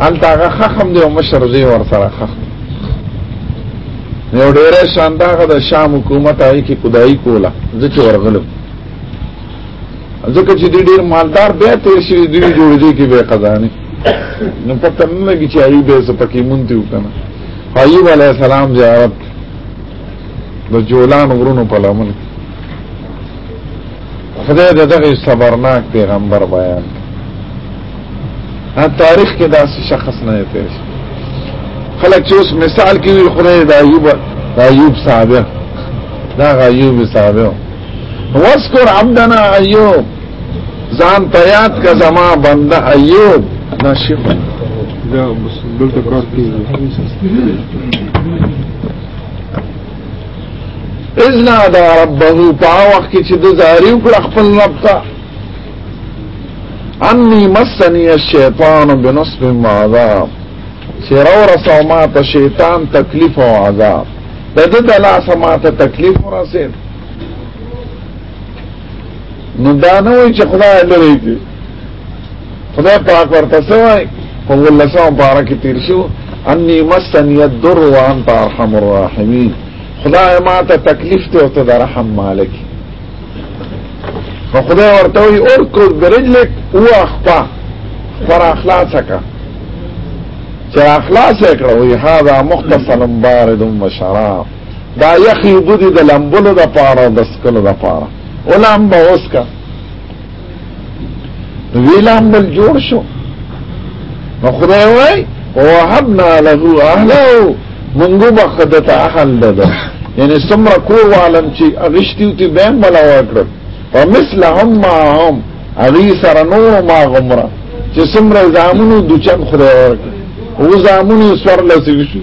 هلته هغه خخم دی او مشر زی ور سره خخ یو ډیره شاندار د شام حکومت آی کی خدای کولا ځکه ورغلو ځکه چې ډیر مالدار به تیر شي دی جوړ دی کې به قزانی نو پته نه لګی چې ای به سپکی مونتی وکنه ایوب علی السلام زیارت د جولان غرونو په لمن خدای دغه صبرناک پیغمبر بیان ها تاریخ کې داسې شخص نه تیر شي خلک چې اوس مثال کې وي خدای د ایوب د ایوب صاحب دا ایوب صاحب واذكر عبدنا ایوب ځان ته یاد کا زما بنده ایوب ناشف دا بس دلته کار کوي اذن دا ربه په وخت کې چې د زاری وکړ خپل رب ته انی مسنی الشیطان بنصب و عذاب سیرو رسو ما ته شیطان تکلیف او عذاب د د د لاس ما ته تکلیف ورسید نو دا نه وای چې خدای لري کې خدای پاک ورته سوای په ولسو بارا کې تیر شو انی مسنی الدر وانت ارحم الراحمین خدای ما ته تکلیف ته او ته رحم مالک نو خدای ورته وی ارکض برجلک او اخطا پر اخلاص کا چې اخلاص کړه وی هاذا مختصر بارد و شراب دا یخی بودی د لمبلو د پاره د سکلو د پاره ولم به اوسکا ویلام بل جوړ شو نو خدای وای ووهبنا له اهله منګو بخدت اهل ده یعنی سمره کور عالم چې اغشتیو تی بهم ولا ورکړ ومثل هم معهم اغي سره نور ما غمره چې سمره زامنو دچن خدای ورکړ او زامنو سره لسی شو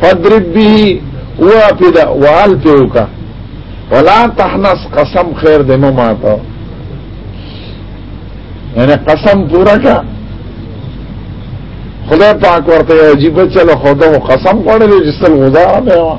فضرب به وافد وال پیوکا ولا تحنس قسم خیر دې مو ماته یعنی قسم پورا کا خدای پاک ورته عجیب چلو خدای قسم خوړل چې سل غزا به وا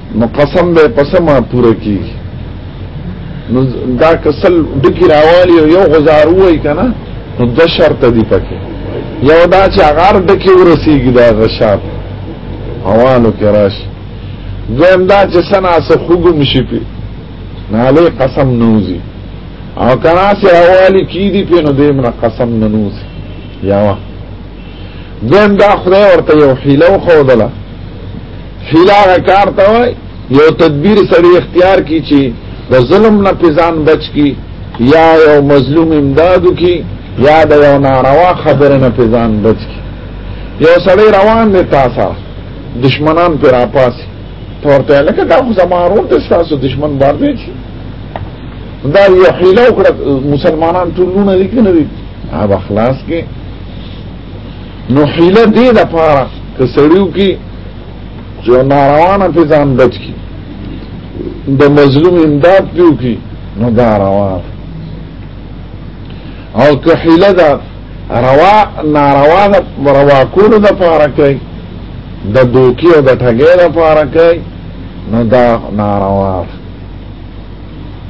نو قسم به قسمه پوره کی نو دا کسل دکی راوالی یو غزار وای کنه نو د شرط دی پکې یو دا چې اگر دکی ورسیږي دا غشاب حوالو کې راشي دویم دا چې سنا سه خوګم شي په ناله قسم نوزي او کنا سه حوالی کی دی په نو دیم را قسم نوزي یاوه دیم دا خدای ورته یو حیله وخودله حیله هغه کار ته وای یو تدبیر سړی اختیار کی چې د ظلم نه پېزان بچ کی یا یو مظلوم امدادو کی یا د یو ناروا خبره نه پېزان بچ کی یو سړی روان دی تاسو دشمنان پر اپاسي تورته لکه دا خو زمارون د تاسو دشمن بار دی چې دا یو حیله وکړه مسلمانان ټولونه لیکنه دي هغه خلاص کې نو حیله دې د پاره که سړیو کې چې ناروانه په ځان بچ کی د مظلوم امداد پیو کی نو دا روان او که حیله ده روا ناروا ده روا کولو د پاره کوي د دوکي او د ټګۍ د پاره کوي نو دا ناروا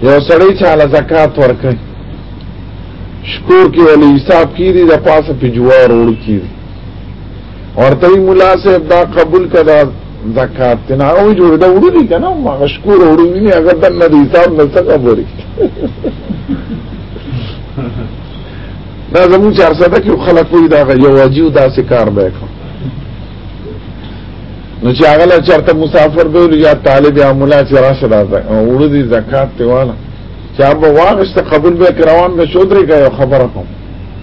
یو سړی چاله زکات ورکوي شکور کې ولې حساب کیږي د پاسه په جوار وړ کیږي ورته مولا صاحب دا قبول کړه زکات نه او جوړ دا وړو دي کنه ما شکور وړو ویني هغه د نه حساب نه څه خبرې دا زموږ چار ساده کې خلک وي دا یو واجب دا سکار به کوم نو چې هغه چرته مسافر به یا طالب یا مولا چې راشه راځي وړو دي زکات ته واله چا به واغشته قبول به کراوان به شو درې غو خبره کوم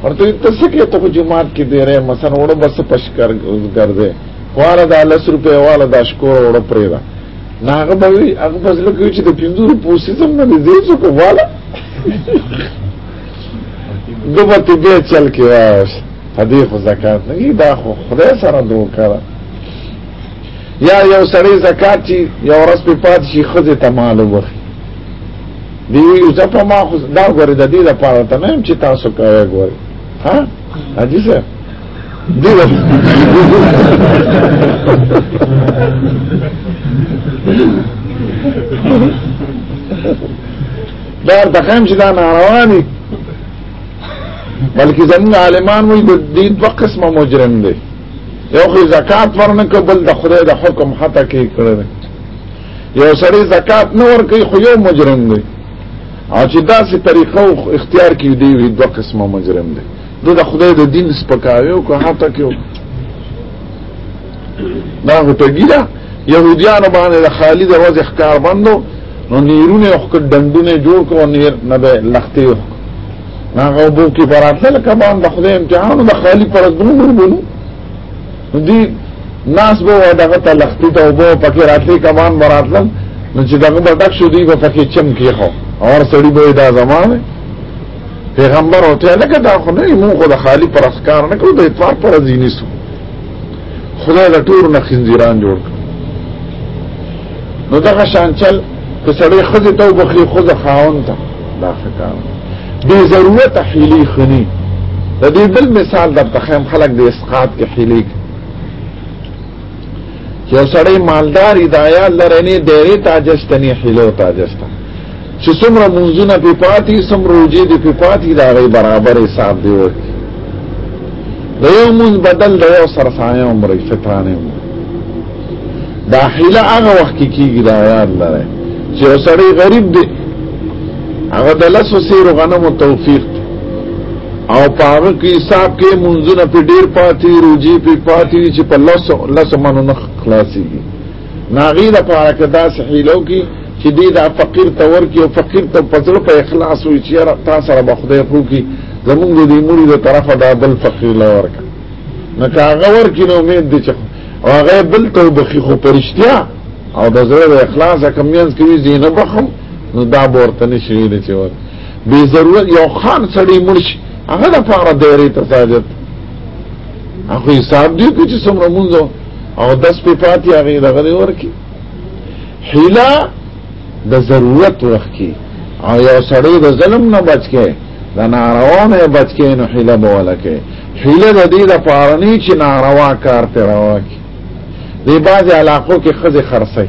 ورته تاسو کې ته جمعات کې دی رې مثلا وړو بس پش کر ګرځي خواله د 10 روپے والا د شکور وړو پرې دا ناغه به وي هغه بس لکه چې د 50 روپو سیستم نه دی زیات څه والا دوبه ته به چل کې واش هدي خو زکات نه دا خو خدای سره دوه کړه یا یو سړی زکات چې یو ورځ په پات شي خزه ته مال وخی دی یو ځپ ما خو دا غوړې د دې لپاره ته نه چې تاسو کوي غوړې ها اجي سر دی دا د خام چې دا نارواني بلکې زموږ عالمان وي د دې دوه قسمه مجرم دي یو خو زکات ورنکه بل د خدای د حکم حتی کې کړی یو سړی زکات نه ورکوي خو یو مجرم دی او چې داسې طریقه او اختیار کې دی وي دوه قسمه مجرم دی نو د خدای د دین سپکاوی او که حتی کې دا هټګی ده يهوديانو باندې د خالد ورځ ښکار بندو نو نیرونه او ډندونه جوړ کړو نیر نه به لختي هغه بو کې براتل کبان د خدای امتحان د خالد پر دونو بولو دی ناس به دغه ته لختی ته وبو پکې راتلې کمان مراتلم نو چې دغه بټک شو دی په پکې چم کې خو اور سړی به دا زمانه پیغمبر وته لکه دا خو نه مو خو د خالی پر اسکار نه کو د اتفاق پر ځینی سو خدای له ټور نه خنزیران جوړ نو دغه شانچل که سړی خزه ته وبخلی خزه خاون ته دا فکر به ضرورت حیلی خنی د دې بل مثال د تخیم خلق د قات کې حلیک یو سړی مالدار دایا لرنې ډېرې تاجستنی حلو تاجستا چې څومره منځونه په پاتې څومره روزي دې په پاتې دا غي برابر حساب دی وي د یو مون بدل د یو سرسایه عمر فترانه دا حیله هغه وخت کې کیږي دا یاد لره چې سړی غریب دی هغه د لاسو سیر غنمو توفیق او پاغه کې حساب کې منځونه په ډیر پاتې روجي په پاتې چې په لس لس منو نه خلاصي ناغي د پاره کې دا سحیلو کې چې دې دا فقیر ته ورکی او فقیر ته پزړه په اخلاص وي چې را تاسو سره به خدای خو کې زمونږ دې موري د طرفه دا بل فقیر لا ورک نه کاغه ورکی نو امید دي چې هغه بل ته بخي خو پرشتیا او د زړه اخلاص کمینس کې زینب خو نو دا ورته نشي ویل چې ورته به ضرورت یو خان سړی مرشي هغه د پاره دایره ته ساجت هغه حساب دی چې څومره مونږ او داس په پاتې هغه دغه دی ورکی حیلا د ضرورت وخت کې او یو سړی د ظلم نه بچ کې د ناروا نه بچ کې نو حیلا بوله کې حیلا د دې د پاره نه چې ناروا کار ته راوکی دی بعض علاقو کې خزه خرڅي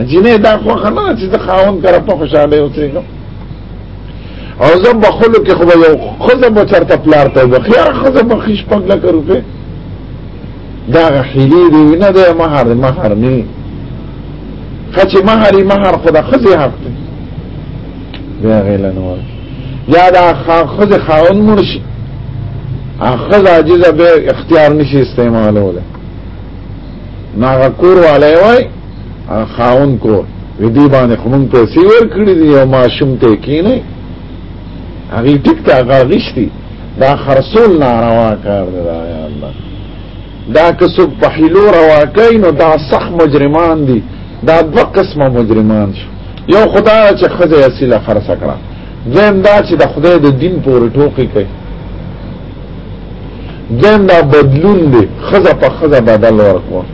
جنې دا خوخه نه چې د خاون کر په خوشاله اوسېږم او زه په خلو کې خو یو خزه به چرته پلار ته بخیر خزه به خیش پنګ لکه روپې دا حیلی دی نه دی مہر مہر نه خچ مہر مہر خدا خزه حق دی بیا غیل نور یا دا خزه خاون مرشي اخذ عاجز به اختیار نشي استعمالوله ناغه کور والے وای خاون کو ودی باندې خمون پیسې ورکړي دي او ماشوم ته کینې هغه ټیک تا غاغشتي دا خرصول ناروا کار دی دا یا الله دا که څوک په حلو روا کوي نو دا صح مجرمان دي دا دوه قسمه مجرمان شو یو خدا چې خزه اصله خرڅ کړه زم دا چې د خدای د دین پورې ټوکی کوي زم دا بدلون دی خزه په خزه بدل ورکوه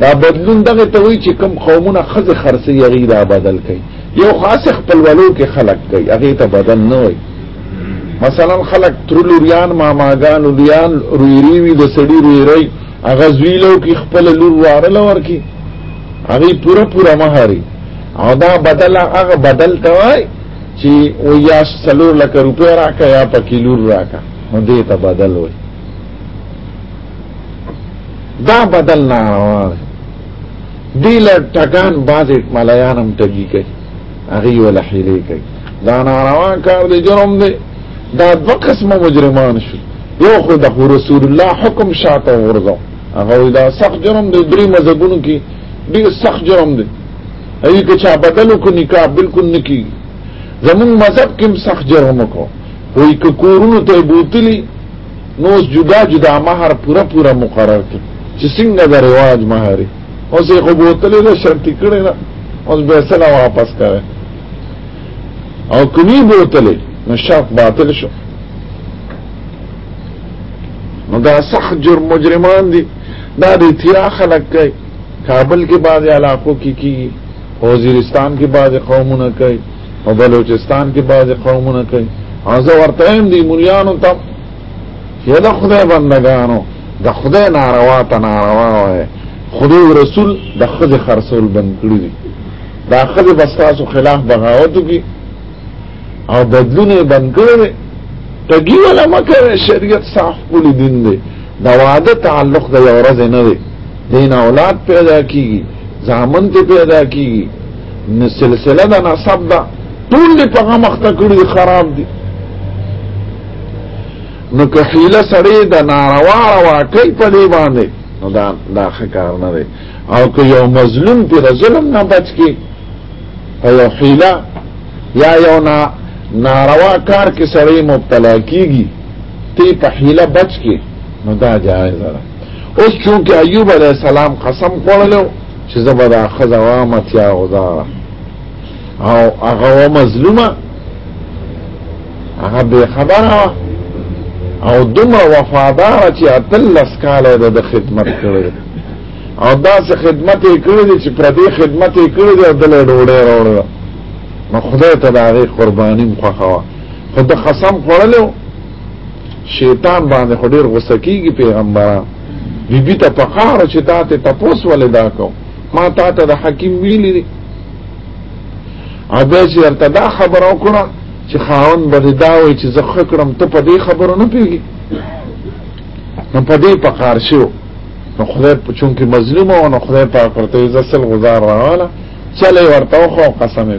دا بدلون دغه ته وی چې کم قومونه خزه خرڅي یغي دا بدل کړي یو خاص خپل ولو کې خلق کړي هغه ته بدل نه وي مثلا خلق ترلوریان ماماګان لوریان رویری وی د سړي رویری هغه زویلو کې خپل لور وارل ورکی هغه پورا پورا مهاري او دا بدل هغه بدل ته وای چې او یا سلور لک روپیا راکا یا پکې لور راکا نو دې ته بدل وای دا بدل نه روان دی له ټکان بازې ملایان هم ټګي کوي هغه یو لحیلې کوي دا ناروا کار دی جرم دی دا دوه قسمه مجرمان شو یو خو د رسول الله حکم شاته ورغو هغه دا سخت جرم دی درې مذهبونو کې ډیر سخت جرم دی ای که چا بدلو کو نکاح بالکل نکی زمون مذهب کې سخت جرم کو وای که کورونو ته بوتلی نو جدا جدا مہر پورا پورا مقرر کړ چې څنګه د رواج مہر او زه خو بوتلې له شرط کړې نه اوس به سلا واپس کړه او کني بوتلې نو شرط باطل شو نو دا صح جرم مجرمان دي دا د اتیا خلک کوي کابل کې بعض علاقو کې کی وزیرستان کې بعض قومونه کوي او بلوچستان کې بعضې قومونه کوي او زه ورته وایم دې ملیانو ته چې د خدای بندګانو د خدای ناروا ته ناروا وایي خدای رسول د ښځې خرڅول بند کړي دي دا ښځې به ستاسو خلاف بغاوت وکړي او بدلونه یې بند کړی دی ټګي ولا مه کوئ شریعت صاف ښکلي دین دی د واده تعلق د یو ورځې نه دی دین اولاد پیدا کیږي ځامن ته پیدا کیږي نو سلسله د نسب ده ټول په هغه مخته کړی خراب دي نو که حیله سړی د ناروا روا کوي په دې باندې نو دا دا کار نه دی او که یو مظلوم پر ظلم نه بچ کی په یو حیله یا یو نا ناروا کار کې سړی مبتلا کیږي تی په حیله بچ کی نو دا جایز ده اوس چونکه ایوب علی السلام قسم خوړلو چې زبدا خزا وامت یا غزا او هغه مظلومه هغه به خبره او دومره وفادار چې اتلس کاله د خدمت کړی او دا څه خدمت یې کړی دی چې پر دې خدمت یې کړی دی او دلې ډوړې راوړل نو خدای ته دا غي قرباني مخه خو د قسم خوړلو شیطان باندې خو ډیر غوسه کیږي پیغمبره بی بی ته پکار چې تا ته تپوس ولې دا کو ما تا ته د حکیم ویلې دي اده چې ارته دا خبره وکړه چې خاون به دا وایي چې زه خکرم ته په دې خبره نه پیږي نو په دې پکار شو نو خدای په چون کې مظلوم او نو خدای پاک ورته عزت سل گزار راواله چلے ورته خو قسم یې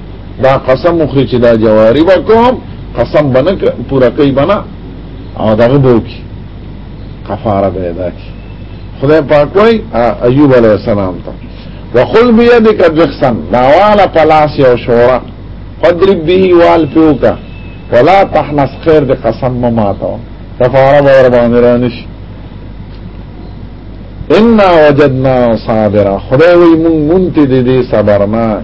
دا قسم مخری چې دا جواری وکوم قسم بنه پورا کوي بنا او دغه بوکی کفاره به ادا کی خدای پاک وای ایوب علی السلام ته وقل بيدك بخسن داوالا پلاس یو شورا فضرب به وال پیوکا ولا تحنس خیر دی قسم مماتو کفاره به ور باندې رانش ان وجدنا صابرا خدای وی مون مونته دې صبرناک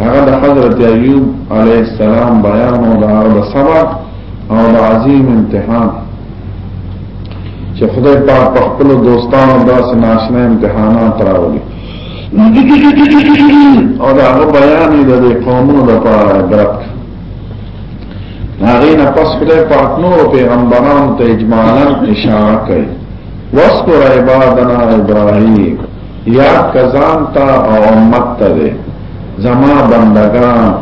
هغه د حضرت ایوب علیه السلام بیان او د هغه صبر او د عظیم امتحان چې خدای پاک په خپل دوستانو داسې ناشنا امتحانات راوړي او دا هغه بیان دی د قومونو لپاره عبرت هغه نه پس خدای پاک نور پیغمبرانو ته اجمالا اشاره کوي واذكر عبادنا ابراهيم یاد کزان تا او امت تا دے زما بندگان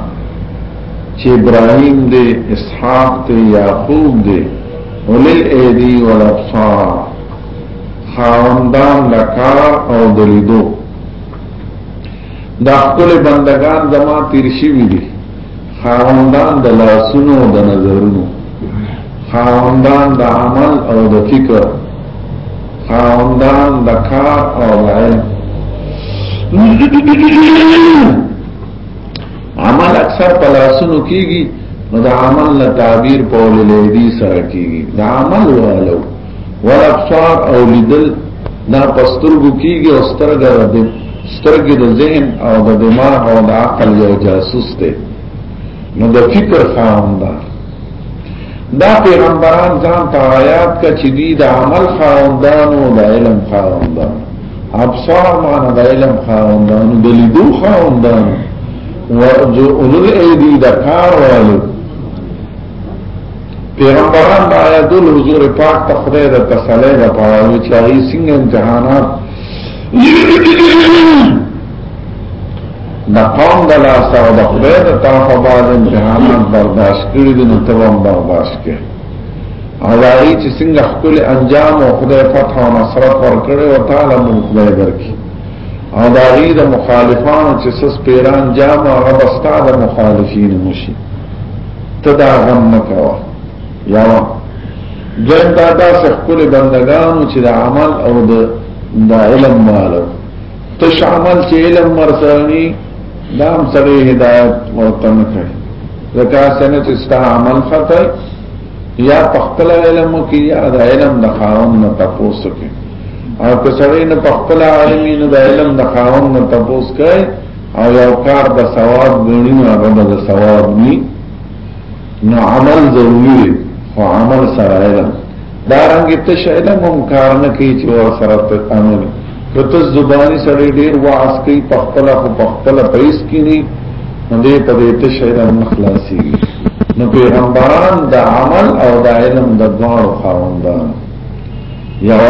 چې ابراهیم دې اسحاق دې یعقوب دې ولل ایدی والابصار خاوندان لکار او دلیدو دا خپل بندگان زما تیر شوی دي خاوندان د لاسونو او د نظرونو خاوندان د عمل او د فکر خاوندان د کار او د علم عمل اکثر په لاسونو کیږي نو د عمل له تعبیر په ولې دې سره کیږي د عمل والو ورابصار او لیدل دا پسترګو کیږي او سترګه د سترګې د ذهن او د دماغ او د عقل یو جاسوس دی نو د فکر خاوند ده دا پیغمبران ځان ته آیات کا چې دی د عمل خاوندانو د علم خاوندانو ابصار معنا د علم خاوندانو د لیدو خاوندانو ورجو اولو ایدی د کار والو پیغمبران دا آیات ول حضور پاک ته خدای د تسلی د پاره وی چې هغه څنګه امتحانات د قوم د لاس او د خدای د طرفه بعد امتحانات برداشت کړی دي نو ته هم برداشت کې او دا ای چې څنګه خپل انجام او خدای فتح او نصر ورکړي او تعالی مو خدای درکړي او دا غي د مخالفانو چې سس پیران جام او غبستا د مخالفین مشي ته دا غم مکوه یا دویم دا داسې خپل بندگانو چې د عمل او د د علم مالو تش عمل چې علم مرسرنی دا هم سره هدایت ورته نه کوي ځکه څنګه چې ستا عمل خطا یا پختل علم کې یا د علم د خاون نه تاسو کې او که سره نه پختل عالمین د علم د خاون نه تاسو کوي او یو کار د ثواب غنی نو هغه د ثواب ني نو عمل ضروري خو عمل سره علم دا رنګ ته شایله مم کار نه کوي چې ور سره ته عمل کته زبانی سره ډیر واس کوي په خپل خو په خپل پیس کې نه دې په دې ته شایله مخلاصي نو پیغمبران د عمل او د علم د دوه خاوندان یو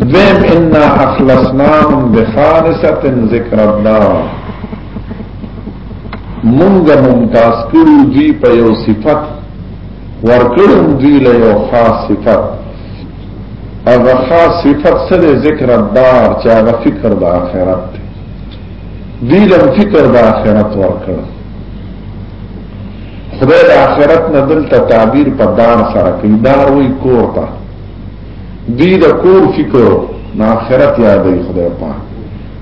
دویم انا اخلصناهم بخالصه ذکر الله مونږه ممتاز کړو دوی په یو صفت ورکړو دوی له یو خاص صفت هغه خاص صفت سره ذکر دار چې هغه فکر د آخرت دی دوی له فکر د آخرت ورکړو خدای د آخرت نه دلته تعبیر په دار سره کوي دار وی کور ته دی د کور فکر نه آخرت یادوي خدای پاک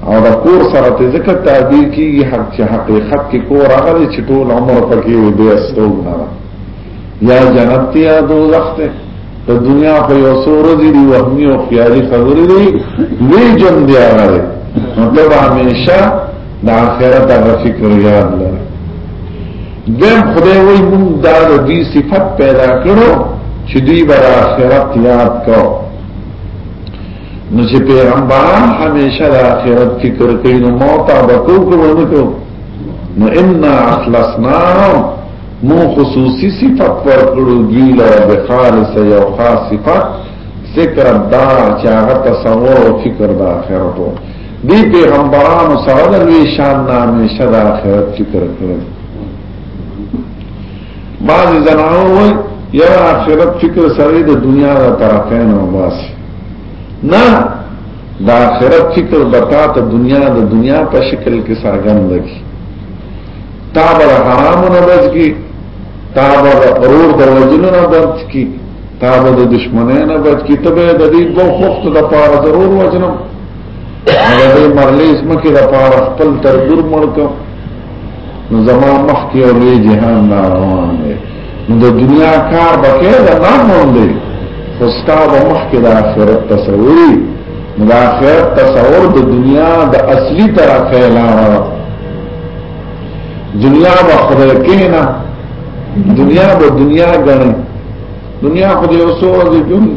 او د کور سره ته ځکه تعبیر کیږي حق چې حقیقت کې کور هغه دی چې ټول عمر پکې وي بیا ستوګ نه یا جنت یا دوزخ ته د دنیا په یو سور دي دی وهمي او خیالي خبرې دي لوی جن دی هغه نو ته همیشه د آخرت د فکر یاد لري دیم خدای وی مون دا د دې صفت پیدا کړو چې دوی بر آخرت یاد کو نو چې پیغمبران همیشه د آخرت فکر کوي نو موت او بکو کوونه کو نو ان اخلصنا مو خصوصي صفت ورکړو دوی لره د خالص یو خاص صفت ذکر دا چې هغه تصور او فکر د آخرت وو دی پیغمبرانو سره د لوی شان نامې شدا آخرت فکر کړو بعض زنانو وای یا آخرت فکر سره د دنیا د طرفه نه واسي نه د آخرت فکر بتا ته دنیا د دنیا په شکل کې سرګند کی تا بر حرام نه بچ کی تا بر غرور د وجلو نه بچ کی تا بر د دشمنه نه بچ کی ته به د دې په وخت د پاره ضرور وجنم هغه دې مرلې اسمکه د پاره خپل ترګور مړکم نو زما مخ کې او لوی جهان نه روان دی نو د دنیا کار بکې دا نه مونږ دی خو ستاسو مخ کې د آخرت تصویر نو د آخرت تصور د دنیا د اصلي طرفه لاره دنیا به خدای کینا دنیا به دنیا غني دنیا خدای اوسو د ژوند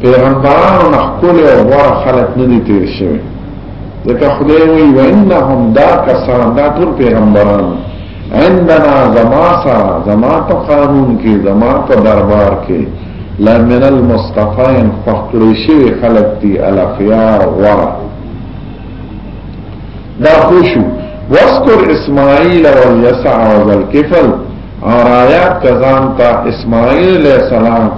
پیغمبرانو نخکل او غور خلق ندی تیر شوی ذکر خدای وی و انهم دا کسان دا تر پیغمبرانو عندنا زما سارا زما پا قانون کی زما پا دربار کی لمن المصطفین فخکلی شوی خلق تی الافیاء غور دا خوشو واذکر اسماعیل والیسع وذلکفل اور آیات کزان تا اسماعیل علیہ السلام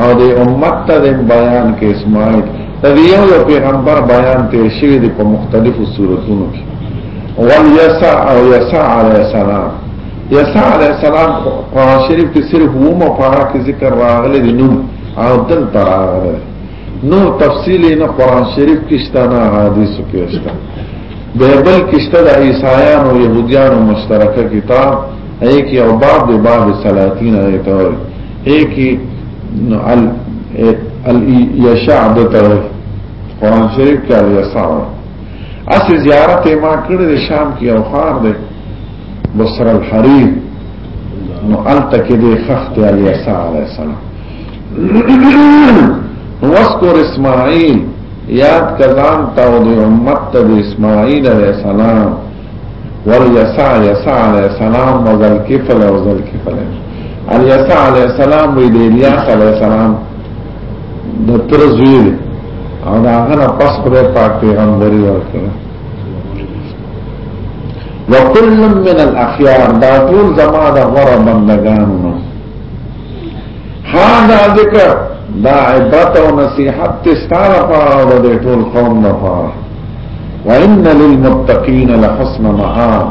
او دی امت تا دی بیان کې اسماعیل تا دی یو یو پیغمبر بیان تیر شوی دی پا مختلف صورتونو کی والیسع او یسع علیہ السلام یسع علیہ السلام قرآن شریف کی صرف ومو پارا کی ذکر راغلی دی نوم او دل تراغلی نو تفصیل نه قران شریف کې شته نه حدیثو کې شته بایبل کې شته د عیسایانو او يهودانو مشترکه کتاب هي کې او باب د باب سلاطین هي ته وایي هي کې ال ال یشع د ته قران شریف کې یسع اسی زیارت ما کړې د شام کې او خار ده بصر الحریر نو الته کې د خخت علی یسع علی السلام وذكر اسماعیل یاد کزان تا او دی امت تا دی اسماعیل علیہ السلام والیسع یسع علیہ السلام وزل کفل وزل کفل الیسع علیہ السلام وی دی الیاس علیہ السلام د تر زوی دی او دا هغه پس خدای پاک پیغمبري ورکړه وکل من الاخيار دا ټول زما د غره بندگانو هاذا ذکر دا عبرت او نصیحت تستاره پاره او د ټول قوم نه پاره وان للمتقین لحسن مآب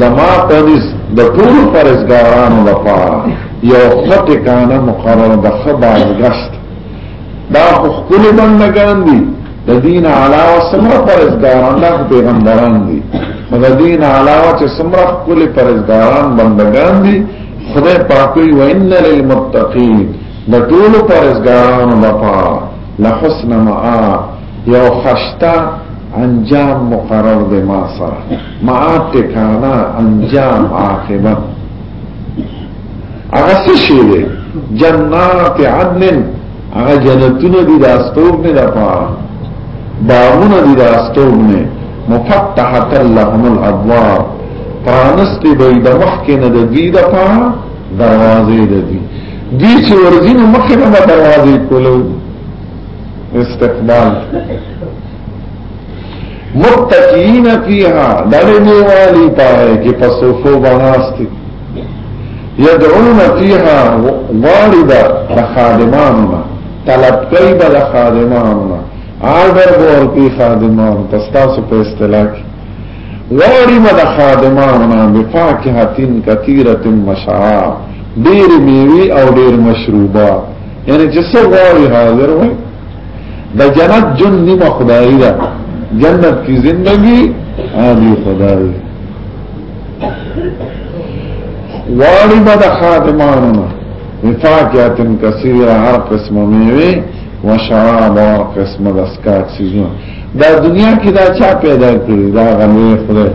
زما پنس د ټول فرزګارانو لپاره یو خط کانه مقرر د خباز غشت دا خپل بندگان دي د دین علاوه سمره فرزګاران د پیغمبران دي د دین علاوه چې سمره خپل فرزګاران بندگان دي خدای پاک وی وان للمتقین د ټول پرزګارانو لپاره لحسن مآب یو خشتا انجام مقرر دی ما سره مآب ټکانا انجام عاقبت هغه څه شی دی جنات عدن هغه جنتونه دي د استوګنې لپاره باغونه دي د استوګنې مفتحه لهم الابواب پرانست به د مخکې نه د دې لپاره دروازې د دې دي چې ورځې نه مخکې نه دروازې کولو استقبال متقین فیها دلی نیوالی پاہے کہ پسوفو بناستی یدعون فیها غاری با لخادمانونا طلب کئی با لخادمانونا آرڈر بور کی خادمانو تستاسو پہ اصطلاح کی غاری با لخادمانونا بفاکحتن کثیرت مشعاب دیر میوی او دیر مشروبات یعنی چې څو غواړي حاضر وي د جنت جن نیمه خدایي ده جنت کی زندگی عادی خدایي واری با دا خادمانو نا وفاقیاتن کسیر هر قسم میوی و شراب و هر قسم دسکاک سیزون دا دنیا کی دا چا پیدا کری دا غلوی خدای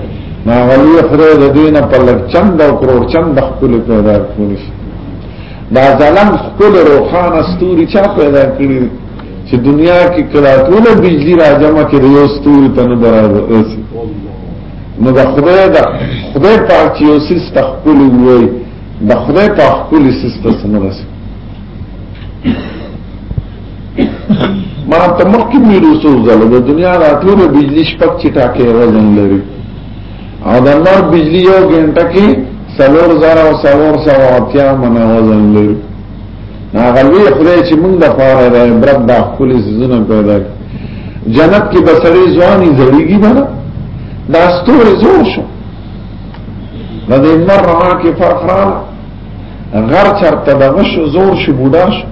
نا غلوی خدای دا دینا پر لگ چند و کرور چند خکل پیدا کری دا ظلم خکل روخان استوری چا پیدا کری چې دنیا کې کلاتونه بجلی راځم کې د یو ستوري ته نه درازي نو د خدای دا خدای پاک چې یو سیس تخپل وای د خدای پاک خپل سیس ته سمرس ما ته مخکې مې رسول زله د دنیا راتلو بجلی شپک چې ټاکه وزن لري او د نور بجلی یو غنټه کې سلور زره او سلور سو اتیا منه وزن لري هغه لوی خدای چې موږ د پاره د عبرت د خپل زونه پیدا کړ جنت کې بسړې ځواني زړیږي نه دا ستوري زور شو دا د مرعا کې فرق را غر چرته د غش زور شي بوډا شو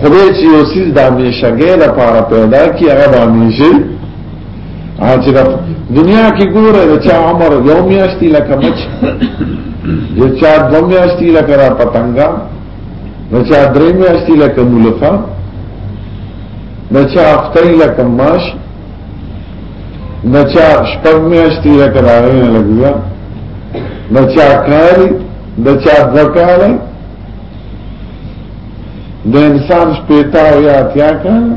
خدای چې یو سیز د همیشګې لپاره پیدا کی هغه د همیشګې چې دنیا کې ګوره د چا عمر یو میاشتي لکه مچ د چا دو میاشتي لکه را پتنګا د چا درې میاشتي لکه مولفه د چا هفته لکه ماش د چا شپږ میاشتي لکه راغلی لګیا د چا کاری د چا ځکاله د انسان شپېتا او یا اتیا کاله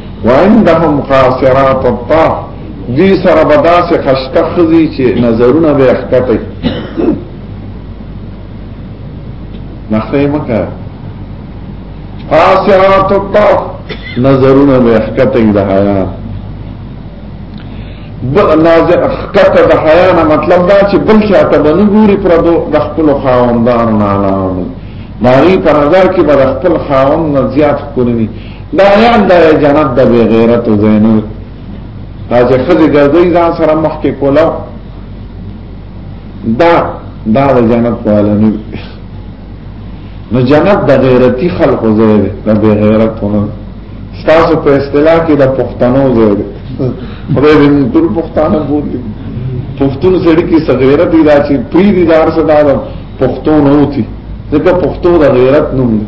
وعندهم قاصرات الطاف دی سره بداس خشته خزي چې نظرونه به اخته نخې مکه قاصرات الطاف نظرونه به اخته د حیا ناظر اخته د حیا نه مطلب دا چې بل شاته بنو ګوري پردو د خپل خاوندانو نه علاوه ناری په نظر کې به خپل خاوند نه زیات کړی دا یان دا جنت د بی غیرت زینو دا چې خځه ګرځي ځان سره مخ کې کولا دا دا د جنت په اړه نه نو جنت د غیرتی خلقو ځای دی د بی غیرتونو ستاسو په اصطلاح کې د پښتنو ځای دی خدای دې ټول پښتانه بولي پښتون سړي کې صغیرت دی دا چې پری دي دار صدا پښتون اوتی ځکه پښتو د غیرت نوم دی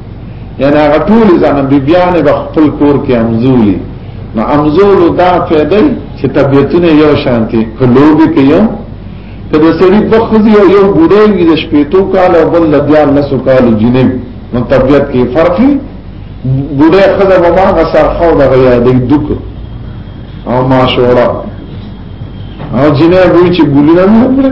یعنی هغه ټول ځان بیبیان به خپل کور کې امزولي نو امزولو دا فائدې چې طبيعتونه یو شانتي کلوبي کې یو کله سړي بخزي او یو بډای وي د شپېتو کال او بل لدیان نسو کال جنې نو طبيعت کې فرق وي بډای خزه به ما غسر خو د غیا د دک او ما شورا او جنې وی چې ګولینه نه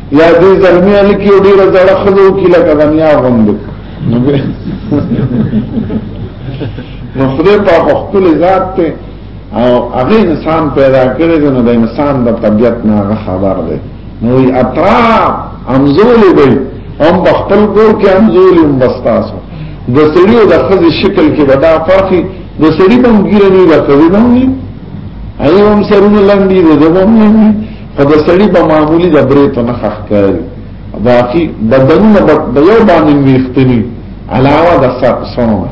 یا دې زلمی الکی او ډیره زړه خلو کی لکه دنیا غوند نو خدای په خپل ذات ته او هغه انسان پیدا کړی دی نو د انسان د طبیعت نه خبر دی نو ای اطراف امزولی بی هم بخپل کور کې امزولی هم بستاسو د سړی او د خزی شکل کې بدا فرقی د سړی په مګیره نه د خزی نه وي ایوم سرونه لندې د دوم نه په د سړي په معمولی د برې ته نه خخکاري باقي بدنونه د یو باندې ویختني علاوه د ساق سنونه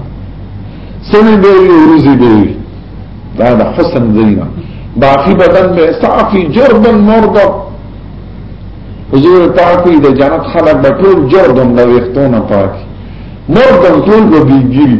سنې به وي ورځي به وي دا د حسن زینه باقي بدن به صافي جربا مرضب حضور پاکوی د جنت خلق به ټول جردم د ویختونه پاکي مردم ټول به بیګیری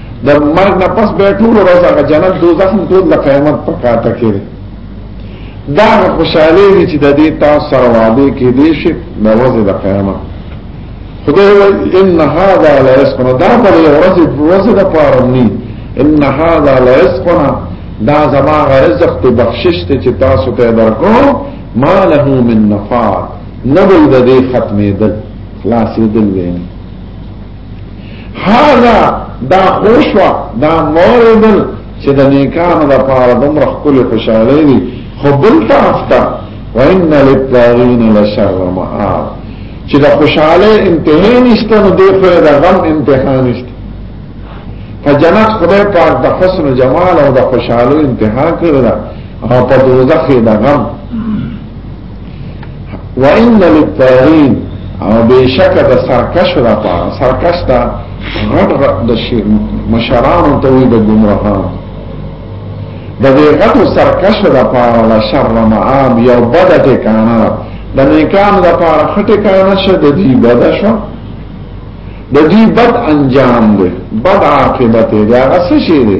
د مرګ نه پس به ټول ورځ هغه جنت دوزخ هم ټول د قیامت په کاته کې دا خوشاله دي چې د دې تاسو سره وعده کې دي چې د ورځ د قیامت خدای وایي ان هذا لا يسقنا دا په ورځ ورځ د پاره نه ان هذا لا يسقنا دا زما رزق ته بخشش ته چې تاسو ته درکو ما له من نفاد نبل د دې ختمې دل خلاصې دل ویني هاذا دا خوشوا دا موردل چې د نیکانو د پاره دومره خپل خوشاله دي خو بل طرف ته وان للطاغین لشر مآب چې د خوشاله انتهای نشته نو د غم انتها نشته فجنت خدای پاک د حسن و جمال او د خوشحالو انتها کړل او په دوزخ د غم وان للطاغين او بشک د سرکش را پا سرکش دا غټ غټ د مشران ته وي د ګمراهان د دې غټ سرکش را پا لا شر معام یو بد ټکانه د نیکان را پا خټه کانه شه د دې بد شو د دې بد انجام دی بد عاقبت دی هغه څه شي دی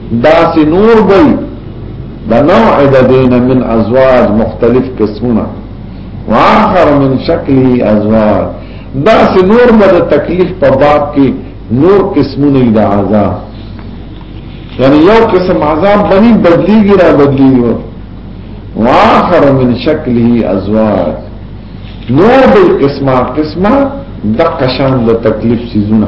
داسې نور وي د نوع د دین من ازواج مختلف قسمونه واخر من شکله ازواج داسې نور به د تکلیف په باب کې نور قسمونه د عذاب یعنی یو قسم عذاب بنی بدلیږي را بدلیږي واخر من شکله ازواج نور به قسمه قسمه د قشان د تکلیف سيزونه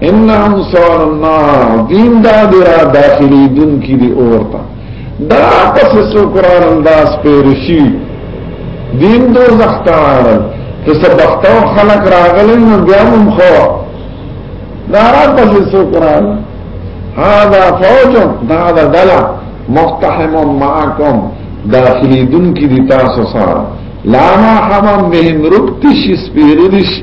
ان انصار النار دین دا درا داخلی دن کی دی اورتا دا پس سکران انداز پیرشی دین دو زخت آرل پس بختو خلق راغلن من بیامم خوا دا را پس سکران هذا فوج دا دا دلا مقتحم معاکم داخلی دن کی دی تاسو سارا لاما حمام بهم رکتش سپیردش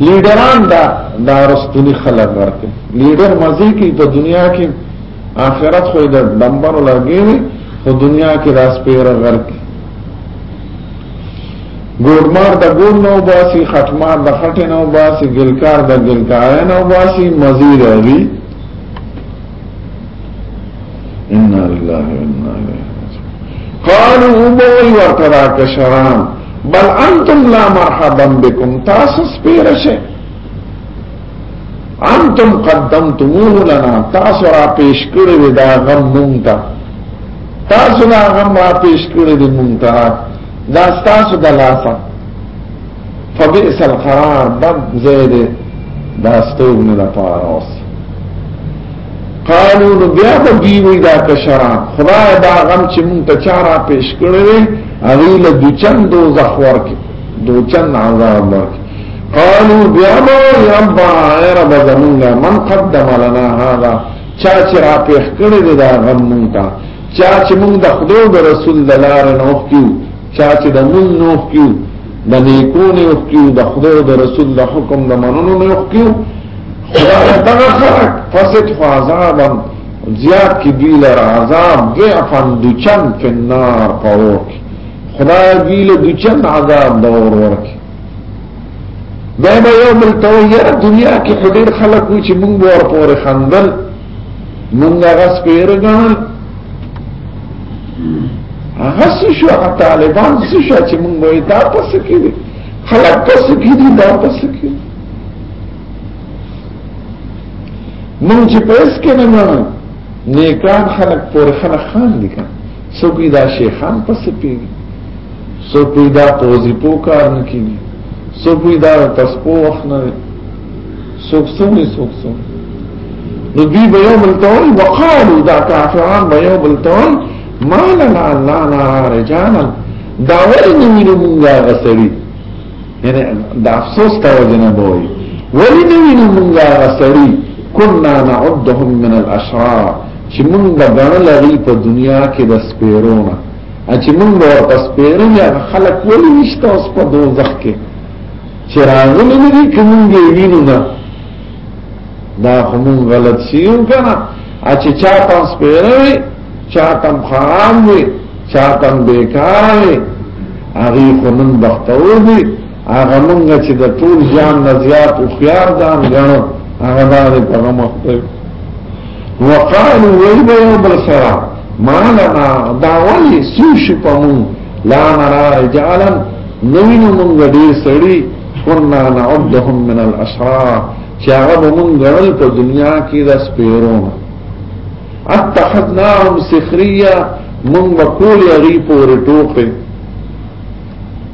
لیډران دا دا رستونی خلک ورته لیډر مزي کې په دنیا کې آخرت خو د دمبر لګي وي خو دنیا کې راس پیر غر کې ګورمار د ګور نو باسي خټمار د خټ نو باسي ګلکار د ګلکار نو باسي مزي راوي ان الله وانا الیه قالوا بوي ورترا کشران بل انتم لا مرحبا بكم تاسو سپیر شي انتم قدمتموه لنا تاسو را پیش کړی دا غم مونږ ته تاسو دا غم را پیش کړی مونږ ته دا تاسو د لاسه فبئس القرار بد زید دا ستوګنه د پاره اوس قالو نو بیا به دی وی دا کشرا خدای دا غم چې مونږ ته چارا پیش کړی هغه له دوچن دو زخور کې دوچن عذاب ورکې قالو بیا به رب رب زمونږه من قدم لنا هذا چا چې را پیش کړی دا غم مونږ ته چا چې مونږ د خدای او رسول دلار نه وختیو چا چې د مون نو کیو د نیکونه یو کیو د خدای د رسول د حکم د منونو نه یو کیو خدای دغه خلق فسد فعذابا زیاد کی دی لر عذاب ضعفا دچن فی النار پاورک خدای دی لر دچن عذاب دور ورک دا به یو بل تویر دنیا کې خډیر خلک وي چې موږ ور پورې خندل منګه غس پیرګان هغه څه شو هغه طالبان څه شو چې موږ وای دا پس کې دي خلک پس کې دي دا پس کې موږ چې پس کې نه نه نیکان خلک پور خلک خان دي کان سو کې دا شیخان پس پیږي سو کې دا پوزي پو کار نه کیږي سو کې دا تاسو په وخت نه څوک څومره څوک څوک نو دوی به یو بل ته وایي وقالو دا کافران به یو بل ته وایي ما لنا لا نرى رجالا دا ولې نه وینو موږ هغه سړي یعنی دا افسوس ته وجنه به وایي ولې نه وینو موږ هغه سړي كنا نعدهم من الاشرار چې موږ به غنل غي په دنیا کې د سپیرونه چې موږ ورته سپیرونه خلک ولې نشته اوس په دوزخ کې چې راغلي نه دي که مونږ یې وینو نه دا خو مونږ غلط سیو که نه چې چا تم سپیره وي چا تم خرام وي چا تم بیکار وي هغې خو نن بختور دي هغه مونږ چې د ټول ځان نه زیات هوښیار ځان ګڼو هغه دا دی په غم اخته وقالو ویل یو بل سره ما لنا دا ولې سوشي په مونږ لا نرى رجالا نوين منغ دير سړي كنا نعدهم من الاشرار چې هغه به مونږ غړل په دنیا کې د سپیرونه اتخذناهم سخريه مونږ به کول یې پورې ټوخه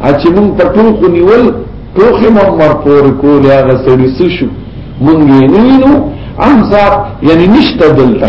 اچې مونږ په ټوخو نیول ټوخه مونږ مر پورې کول هغه سړي شو مونږ یې نیو انصاف یعنی نشته دلته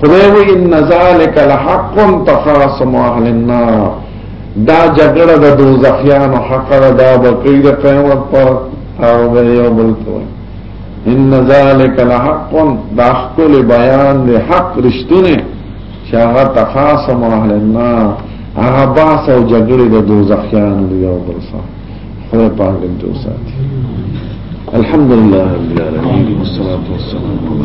خدای وی ان ذالک لحق تخاصم اهل النار دا جګړه د دوزخیانو حق ده دا به کوي د قیامت پر او به یو بل ته ان ذالک لحق دا خپل بیان دی حق رښتونه چې هغه تخاصم اهل النار هغه باس او جګړه د دوزخیانو دی او بل سره خدای پاک دې وساتي الحمد لله رب العالمين والصلاه والسلام على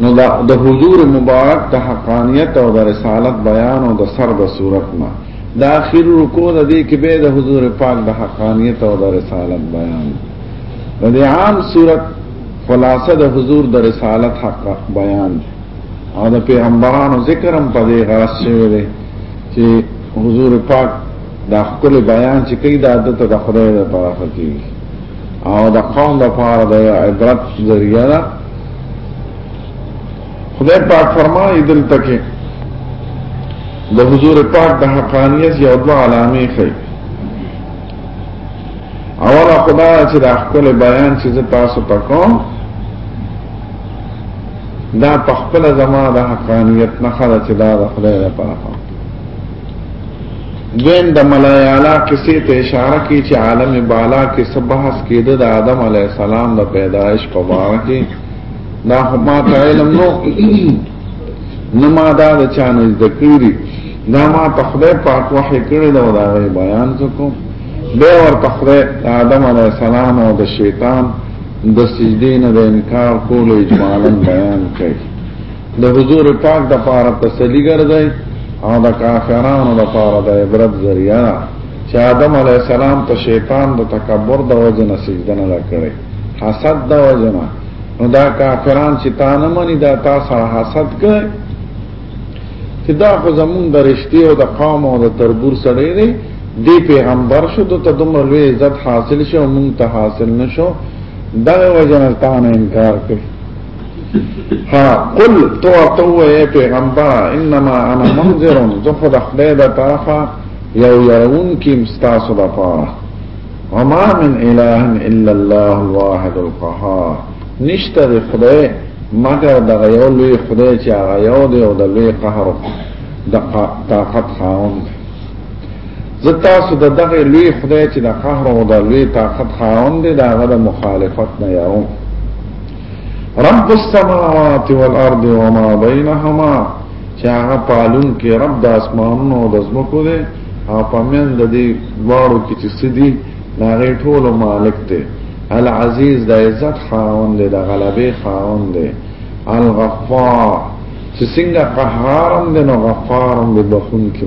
نو دا د حضور مبارک د حقانیت او د رسالت بیان او د سر د صورت نه د اخر رکو د دې کې به د حضور پاک د حقانیت او د رسالت بیان د دې عام صورت خلاصه د حضور د رسالت حق بیان او د پیغمبرانو ذکر هم په دې غرض شوی دی چې حضور پاک دا خپل بیان چې کوي د عادت د خدای لپاره کوي او د قوم د پاره د عبرت ذریعہ ده خدای پاک فرمایي دلته کې د حضور پاک د حقانیت یو دوه علامې ښيي اوله خدا چې د خپل بیان چې تاسو ته کوم دا په خپل زما د حقانیت نه خره چې دا د خدای لپاره دویم د ملای اعلی کسی ته اشاره کی چې عالم بالا کې څه بحث کېده د آدم علی السلام د پیدایش په اړه کې دا خو ما ته علم نو نه ما دا د چانه ذکرې دا ما په خدای پاک وحی کړی دا دا بیان کوم به ور په خدای آدم علی السلام او د شیطان د سجدې نه د انکار کولو اجمالا بیان کړي د حضور پاک د پاره تسلی ګرځي او د کافرانو د پاره د عبرت ذریعہ چې آدم علی السلام ته شیطان د تکبر د وجه نه سجده نه کړې حسد د وجه نه نو دا کافران چې تا نه مني دا تا سره حسد کوي چې دا خو زمون د رښتې او د قوم او د تربور سره دی دی پیغمبر شو ته دومره لوی عزت حاصل شو مونږ ته حاصل نشو دا وجه نه تا نه انکار کوي ها قل تو تو اے پیغمبر انما انا منذر زه خو د خدای د طرفه یو يرون کی مستاسو د پاره وما من اله الا الله الواحد القهار نشته د خدای مگر د یو لوی خدای چې هغه یو دی او د لوی قهر د طاقت خاوند زه تاسو د دغه لوی خدای چې د قهر او د لوی طاقت خاوند دی دا غره مخالفت نه یاوم رب السماوات والارض وما بينهما چې هغه پالون کې رب د اسمانونو او د زمکو دی او په من د دې دواړو کې چې سدي هغه ټولو مالک دی العزیز د عزت خاوند دی د غلبې خاوند دی الغفار چې څنګه قهارم دی نو غفارم دی بخون کې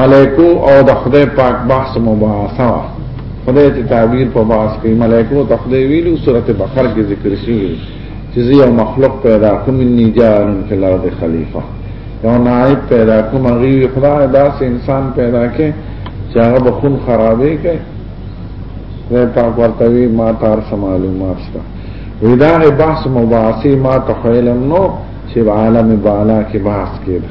ملائکو او د خدای پاک بحث مباحثه وا خدای ته تعبیر په بحث کې ملائکو ته خدای ویلو سورته بقره کې ذکر شوی چې یو مخلوق پیدا کوم انی جان فی الارض خلیفہ یو نائب پیدا کوم غي خدای داس انسان پیدا کې چې هغه بخون خرابې کې خدای پاک ورته وی ما تار معلومات شته ودا بحث مباحثه ما تخیلم نو چې عالم بالا کې بحث کېده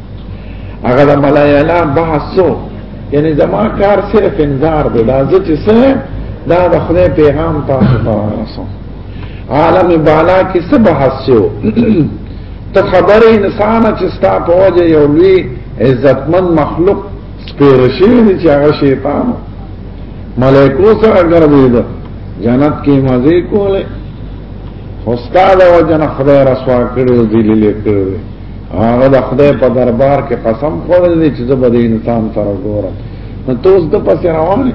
هغه د ملای اعلان بحث سو یعنی زما کار صرف انذار دی دا زه چې څه دا د خدای پیغام تاسو ته رسوم عالم بالا کې څه بحث شو ته خبر انسان چې ستا په وجه یو لوی عزتمن مخلوق سپیر شي چې هغه شیطان ملائکو سره ګرځید جنت کې مزه کوله استاد او جن خدای رسوا کړو ذلیل کړو هغه د خدای په دربار کې قسم خوړل دي چې زبر انسان سره ګورم نو توس د پس روانه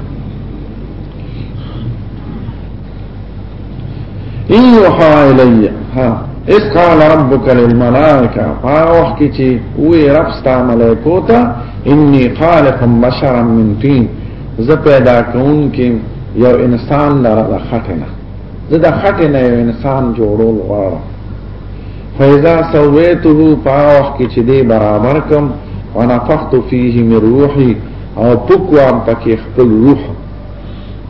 ایوحا الی ها اس قال ربک للملائکه فا وخت چې وی رب ستا ملائکو ته انی خالق بشرا من طین زه پیدا کون کې یو انسان لره د خټه نه زه د خټه نه یو انسان جوړول غواړم فاذا سويته پاوخ کې چې دې برابر کم وانا فخت فيه من روحي او پکوام پکې خپل روح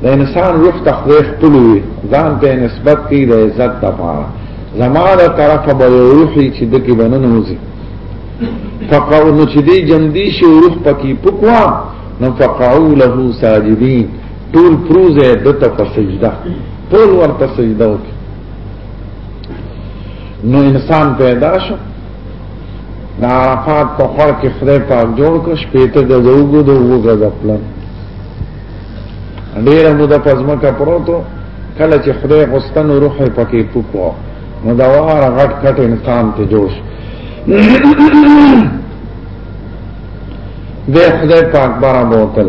د انسان روح ته خپل وي ځان ته نسبت کې د عزت لپاره زماره طرفه به روحي چې د کې بننه وزي فقعو نو چې دې جمدي شي روح پکې پکوام نو فقعو له ساجدين ټول پروزه د ته په سجده ټول ورته سجده وکړي نو انسان پیدا شو د عرفات په خور کې خدای پاک جوړ کړ شپې ته غزو غدو وغزا پلان ډیر مو د پزما کا پروتو کله چې خدای غستن روح پکې پکو نو دا واره غټ کټ انسان ته جوړ شو د خدای پاک بارا بوتل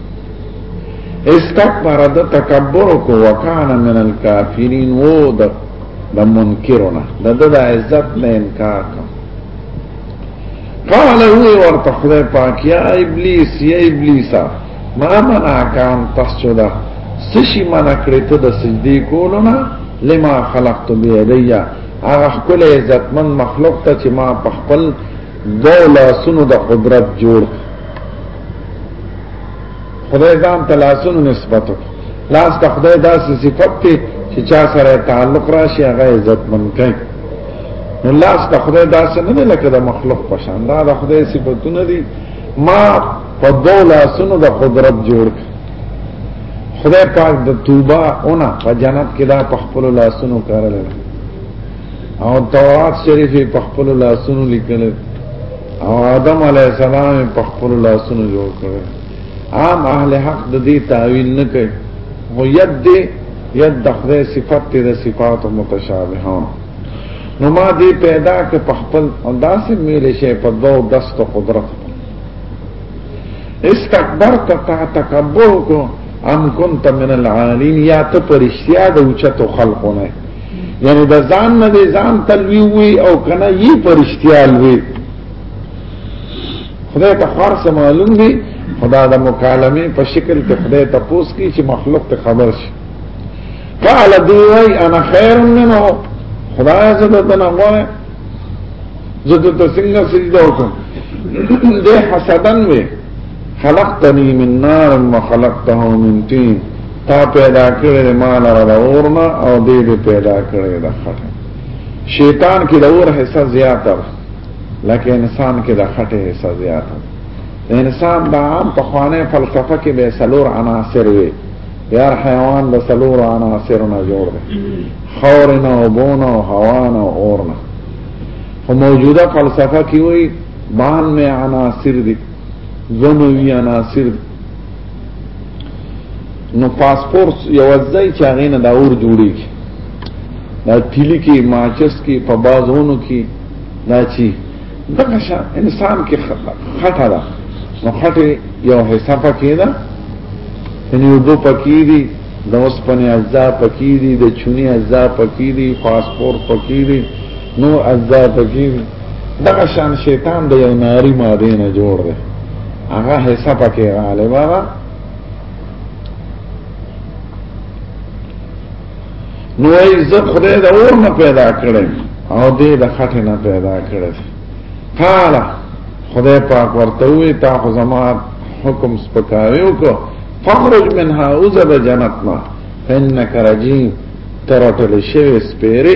استکبر د تکبر کو وکانه من الکافرین و د د منکرونه د د عزت نه انکار کوم قال هو ورته خدای پاک یا ابلیس یا ابلیسا ما منا کان تسجدا سشي منا کړی ته د سجدي کولو نه لما خلقت بيدیا هغه خپل عزتمن مخلوق ته چې ما په خپل دو لاسونو د قدرت جوړ خدای ځان ته لاسونو نسبت لاس د خدای داسې صفت دی چې چا سره تعلق راشي هغه عزت من کوي نو لاس د خدای داسې نه دی لکه د مخلوق په شان دا د خدای صفاتونه دي ما په دو لاسونو د قدرت جوړ خدای پاک د توبه اونه په جنت کې دا په خپل لاسونو کارل او تورات شریف په خپل لاسونو لیکل او آدم علی السلام په خپل لاسونو جوړ کړ عام اهل حق د دې تعویل نه کوي مو ید دې ید د خدای صفات دې د صفات متشابهان نو ما دې پیدا ک په خپل انداز میل شي په دوه دست قدرت استکبرت تا تکبر کو ام كنت من العالين یا ته پرشتیا د اوچتو خلقونه یعنی د ځان نه د ځان تلوي وي او کنه یي پرشتيال وي خدای ته خار سم معلوم دي خدا د مکالمه په شکل کې خدای ته پوس کی چې مخلوق ته خبر شي قال دی وای انا خیر منه خدای زه د تنوع زه د څنګه سجده وکم ده حسدن وي خلقتنی من نار و خلقته من تین تا پیدا کړی د ما لره د اور نه او دې دې پیدا کړی د خټه شیطان کې د اور حصہ زیاته لکه انسان کې د خټه حصہ زیاته د انسان د عام په خوانه فلسفه کې به سلور عناصر وي یار حیوان د سلور عناصر نه جوړ دی خور نه او بون او هوا نه او اور نه خو موجوده فلسفه کې وي بان میں عناصر دي زموی عناصر نو پاسپورت یو ځای چې هغه نه دا اور جوړیږي دا تیلی کې ماچس کې په بازونو کې دا چی دغه شان انسان کې خټه ده نو خټه یو حصہ پکې ده یعنی وبو پکې دي د اوسپنې اجزا پکې دي د چونی اجزا پکې دي پاسپورت پکې دي نو اجزا پکې دي دغه شان شیطان د یو ناری ماده نه جوړ دی هغه حصہ پکې غاله بابا نو ای زه خدای د اور نه پیدا کړم او دې د خټه نه پیدا کړم قال خدای پاک ورته وی تا خو زما حکم سپکاوي وکړه فخرج منها اوزب جنتنا فإنك رجيم ترټل شوی سپیره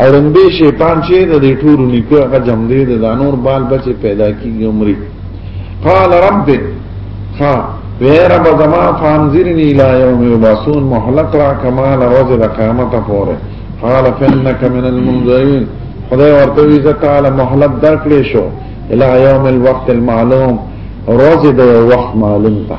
او رندې شیطان چې د دې ټول نیکو هغه جمع دی د دانور بال بچي پیدا کیږي عمرې قال رب ها وی رب زما فانذرنی الى یوم یبعثون مهلت را کمال روز د قیامت پورې قال فنک من المنذرین خدای ورته وی تعالی مهلت درکړې شو الى یوم الوقت المعلوم روز د وخت معلوم ته